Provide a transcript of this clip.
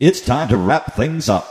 It's time to wrap things up.